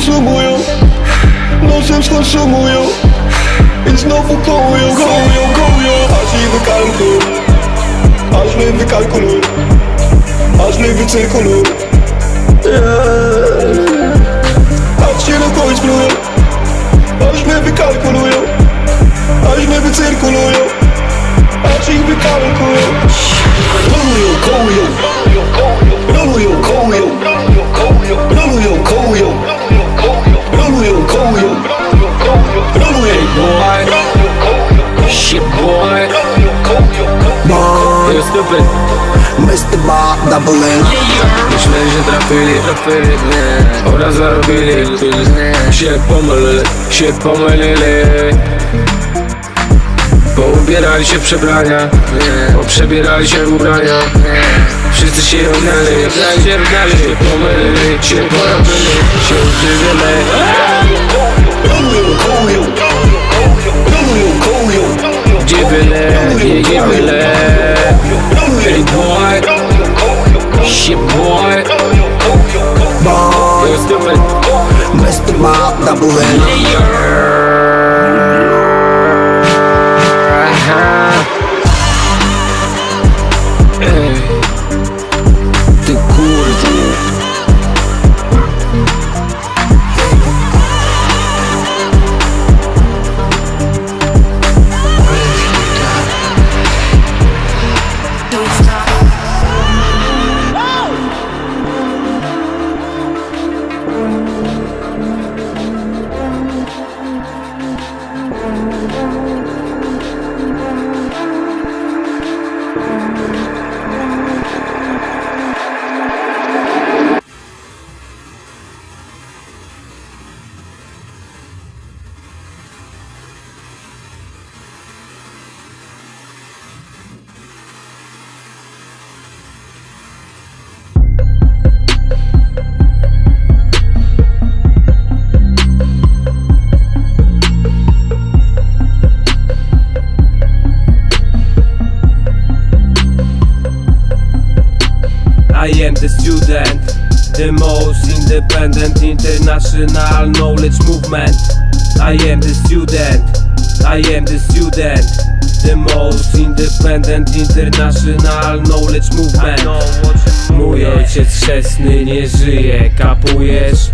konsumują. Nosem skonsumują. I znowu kołują, kołują, kołują. Aż mi wykalkuluj. Aż mi wykalkuluj. Aż You're stupid. Bob Double N. Myślę, że trafili, trafili, nie Oraz zarobili, nie Się pomylili, się pomylili. Poubierali się w przebrania, nie. Poprzebierali się w ubrania, nie. Wszyscy się równali, się równali Się pomylili, się porobili, się używili. Byle, nie gdzie Mark the Layer the student, the most independent international knowledge movement. I am the student, I am the student, the most independent international knowledge movement. Mój ojciec chrzestny nie żyje, kapujesz?